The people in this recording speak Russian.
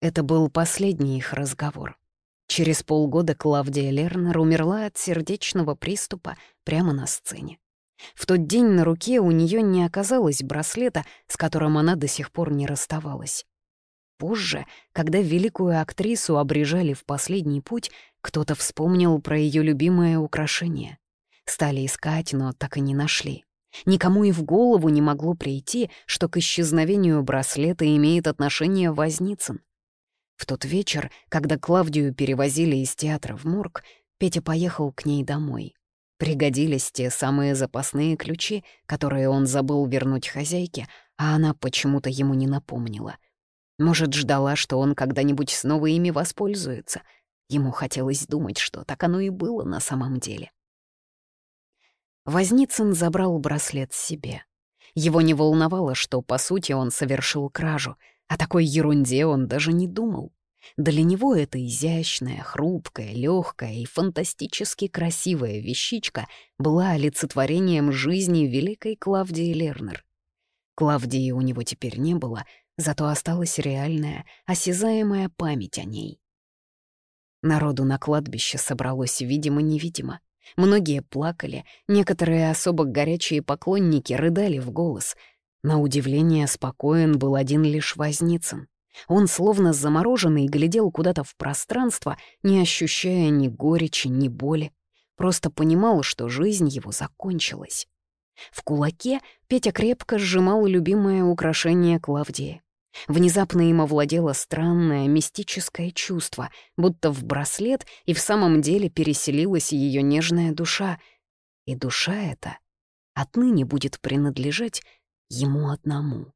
Это был последний их разговор. Через полгода Клавдия Лернер умерла от сердечного приступа прямо на сцене. В тот день на руке у нее не оказалось браслета, с которым она до сих пор не расставалась. Позже, когда великую актрису обрежали в последний путь, кто-то вспомнил про ее любимое украшение. Стали искать, но так и не нашли. Никому и в голову не могло прийти, что к исчезновению браслета имеет отношение Возницын. В тот вечер, когда Клавдию перевозили из театра в морг, Петя поехал к ней домой. Пригодились те самые запасные ключи, которые он забыл вернуть хозяйке, а она почему-то ему не напомнила. Может, ждала, что он когда-нибудь снова ими воспользуется. Ему хотелось думать, что так оно и было на самом деле. Возницын забрал браслет себе. Его не волновало, что, по сути, он совершил кражу — о такой ерунде он даже не думал. Для него эта изящная, хрупкая, легкая и фантастически красивая вещичка была олицетворением жизни великой Клавдии Лернер. Клавдии у него теперь не было, зато осталась реальная, осязаемая память о ней. Народу на кладбище собралось видимо-невидимо. Многие плакали, некоторые особо горячие поклонники рыдали в голос — на удивление спокоен был один лишь Возницын. Он, словно замороженный, глядел куда-то в пространство, не ощущая ни горечи, ни боли. Просто понимал, что жизнь его закончилась. В кулаке Петя крепко сжимал любимое украшение Клавдии. Внезапно им овладело странное мистическое чувство, будто в браслет и в самом деле переселилась ее нежная душа. И душа эта отныне будет принадлежать ему одному.